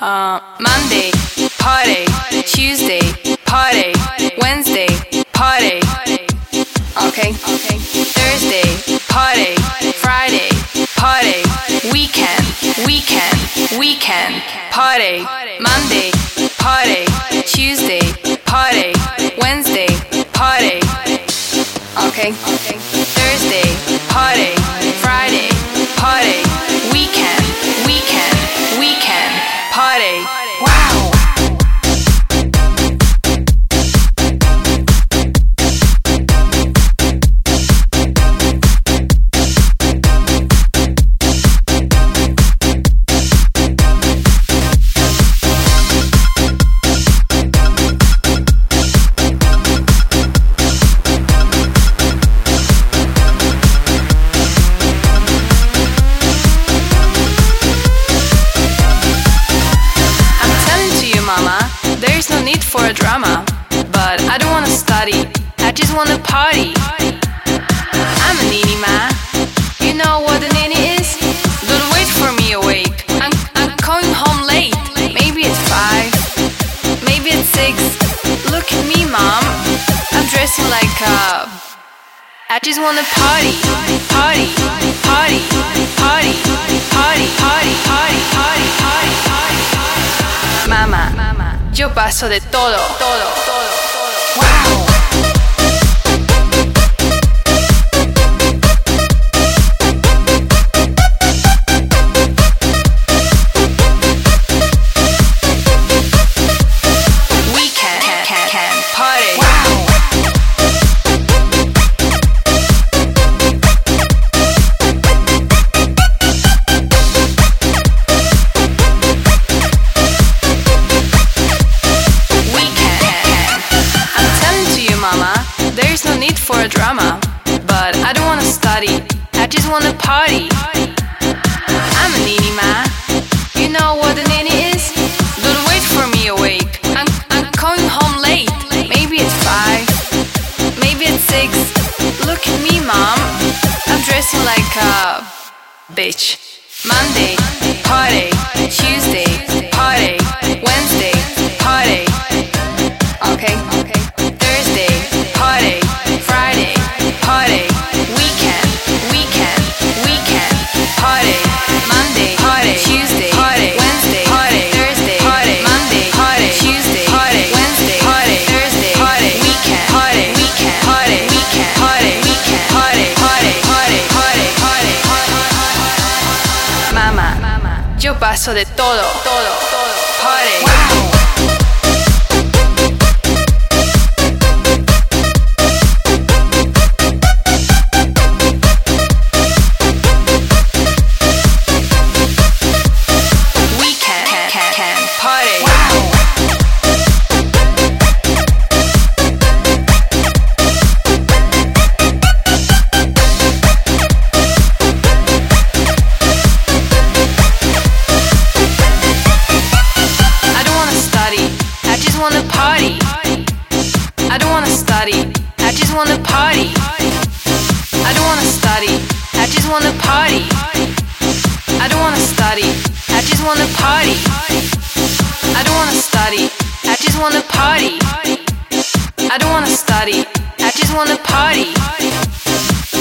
Uh, Monday, party. Tuesday, party. Wednesday, party. Okay. Thursday, party. Friday, party. Weekend, weekend, weekend, party. Monday, party. Tuesday, party. Wednesday, party. Okay. Thursday, party. Friday, party. For a drama. But I don't wanna study, I just wanna party. I'm a nini man. You know what a nini is? Don't wait for me awake. I'm, I'm coming home late. Maybe at five, maybe at six. Look at me, mom. I'm dressing like a. I just wanna party, party, yo paso de todo, todo, todo, todo. Wow. There is no need for a drama. But I don't wanna study, I just wanna party. I'm a nini man. You know what a nini is? Don't wait for me awake. I'm, I'm coming home late. Maybe at five, maybe at six. Look at me, mom. I'm dressing like a bitch. Monday, party. Tuesday, yo paso de todo, todo, todo. Party. wanna party. I don't wanna study. I just wanna party. I don't wanna study. I just wanna party.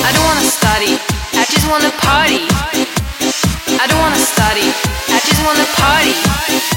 I don't wanna study. I just wanna party. I don't wanna study. I just wanna party.